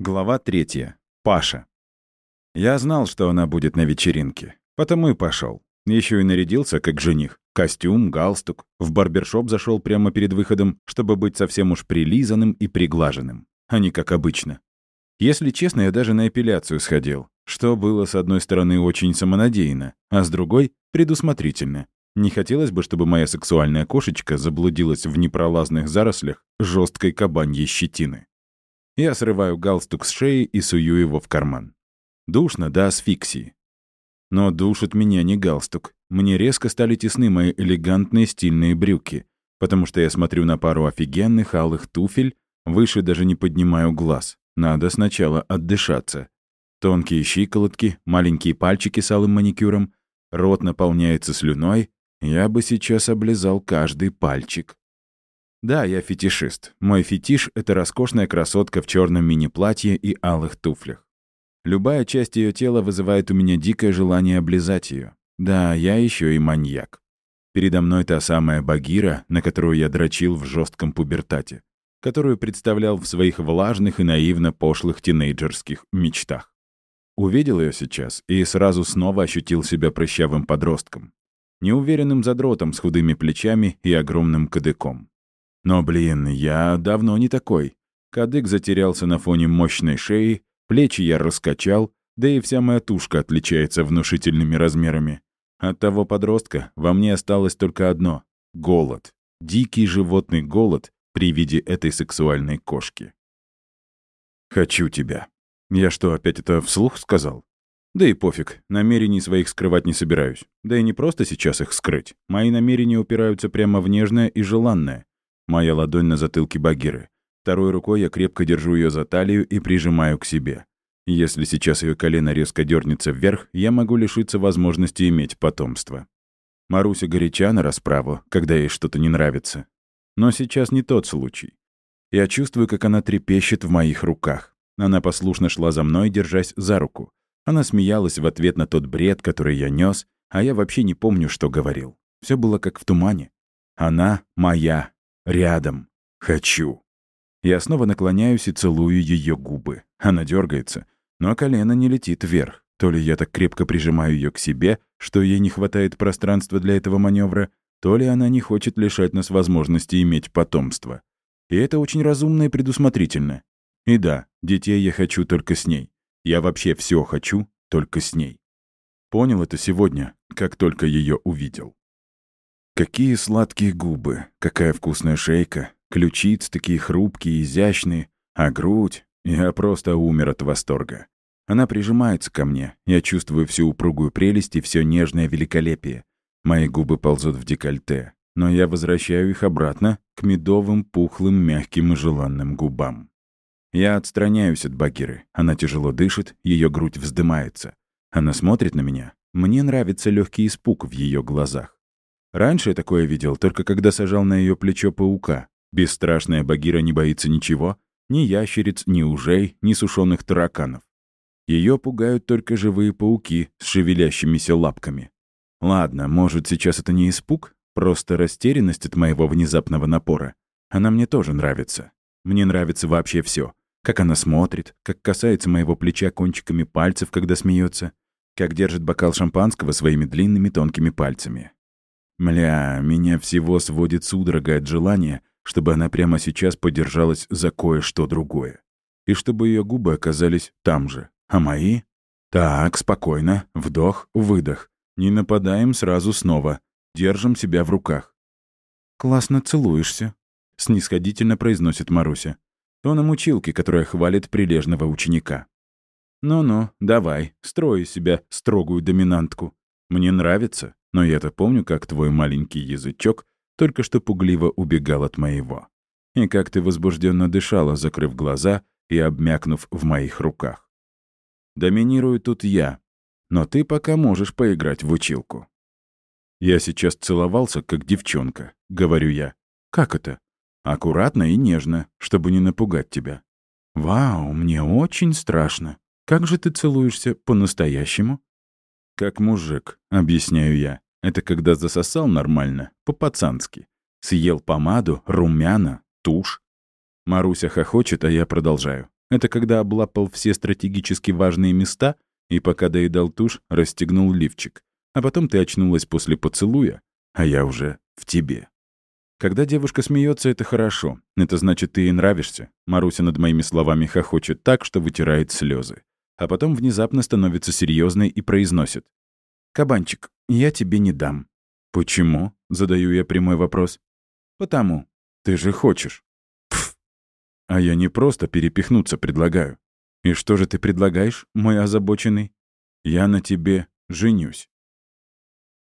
Глава 3. Паша. Я знал, что она будет на вечеринке. Потому и пошел. Еще и нарядился, как жених. Костюм, галстук. В барбершоп зашел прямо перед выходом, чтобы быть совсем уж прилизанным и приглаженным. А не как обычно. Если честно, я даже на эпиляцию сходил. Что было, с одной стороны, очень самонадеянно, а с другой — предусмотрительно. Не хотелось бы, чтобы моя сексуальная кошечка заблудилась в непролазных зарослях жесткой кабаньей щетины. Я срываю галстук с шеи и сую его в карман. Душно до асфиксии. Но душит меня не галстук. Мне резко стали тесны мои элегантные стильные брюки, потому что я смотрю на пару офигенных алых туфель, выше даже не поднимаю глаз. Надо сначала отдышаться. Тонкие щиколотки, маленькие пальчики с алым маникюром, рот наполняется слюной. Я бы сейчас облизал каждый пальчик. Да, я фетишист. Мой фетиш — это роскошная красотка в черном мини-платье и алых туфлях. Любая часть ее тела вызывает у меня дикое желание облизать ее. Да, я еще и маньяк. Передо мной та самая Багира, на которую я дрочил в жестком пубертате, которую представлял в своих влажных и наивно пошлых тинейджерских мечтах. Увидел ее сейчас и сразу снова ощутил себя прыщавым подростком, неуверенным задротом с худыми плечами и огромным кадыком. Но, блин, я давно не такой. Кадык затерялся на фоне мощной шеи, плечи я раскачал, да и вся моя тушка отличается внушительными размерами. От того подростка во мне осталось только одно — голод. Дикий животный голод при виде этой сексуальной кошки. «Хочу тебя». Я что, опять это вслух сказал? Да и пофиг, намерений своих скрывать не собираюсь. Да и не просто сейчас их скрыть. Мои намерения упираются прямо в нежное и желанное. Моя ладонь на затылке Багиры. Второй рукой я крепко держу ее за талию и прижимаю к себе. Если сейчас ее колено резко дернется вверх, я могу лишиться возможности иметь потомство. Маруся горяча на расправу, когда ей что-то не нравится. Но сейчас не тот случай. Я чувствую, как она трепещет в моих руках. Она послушно шла за мной, держась за руку. Она смеялась в ответ на тот бред, который я нес, а я вообще не помню, что говорил. Все было как в тумане. Она моя Рядом. Хочу. Я снова наклоняюсь и целую ее губы. Она дергается, но колено не летит вверх. То ли я так крепко прижимаю ее к себе, что ей не хватает пространства для этого маневра, то ли она не хочет лишать нас возможности иметь потомство. И это очень разумно и предусмотрительно. И да, детей я хочу только с ней. Я вообще все хочу только с ней. Понял это сегодня, как только ее увидел. Какие сладкие губы, какая вкусная шейка, ключиц такие хрупкие, и изящные, а грудь... Я просто умер от восторга. Она прижимается ко мне, я чувствую всю упругую прелесть и все нежное великолепие. Мои губы ползут в декольте, но я возвращаю их обратно к медовым, пухлым, мягким и желанным губам. Я отстраняюсь от Багиры. Она тяжело дышит, ее грудь вздымается. Она смотрит на меня. Мне нравится легкий испуг в ее глазах. Раньше я такое видел, только когда сажал на ее плечо паука. Бесстрашная Багира не боится ничего, ни ящериц, ни ужей, ни сушеных тараканов. Ее пугают только живые пауки с шевелящимися лапками. Ладно, может, сейчас это не испуг, просто растерянность от моего внезапного напора. Она мне тоже нравится. Мне нравится вообще все. Как она смотрит, как касается моего плеча кончиками пальцев, когда смеется, как держит бокал шампанского своими длинными тонкими пальцами. Мля, меня всего сводит судорога от желания, чтобы она прямо сейчас подержалась за кое-что другое. И чтобы ее губы оказались там же. А мои? Так, спокойно. Вдох, выдох. Не нападаем сразу снова. Держим себя в руках. «Классно целуешься», — снисходительно произносит Маруся. Тоном училки, которая хвалит прилежного ученика. «Ну-ну, давай, строй из себя строгую доминантку. Мне нравится, но я-то помню, как твой маленький язычок только что пугливо убегал от моего. И как ты возбужденно дышала, закрыв глаза и обмякнув в моих руках. Доминирую тут я, но ты пока можешь поиграть в училку. Я сейчас целовался, как девчонка, говорю я. Как это? Аккуратно и нежно, чтобы не напугать тебя. Вау, мне очень страшно. Как же ты целуешься по-настоящему? «Как мужик», — объясняю я. «Это когда засосал нормально, по-пацански. Съел помаду, румяна, тушь». Маруся хохочет, а я продолжаю. «Это когда облапал все стратегически важные места и, пока доедал тушь, расстегнул лифчик. А потом ты очнулась после поцелуя, а я уже в тебе». Когда девушка смеется, это хорошо. Это значит, ты ей нравишься. Маруся над моими словами хохочет так, что вытирает слезы а потом внезапно становится серьезной и произносит. «Кабанчик, я тебе не дам». «Почему?» — задаю я прямой вопрос. «Потому. Ты же хочешь». Пф. «А я не просто перепихнуться предлагаю. И что же ты предлагаешь, мой озабоченный? Я на тебе женюсь».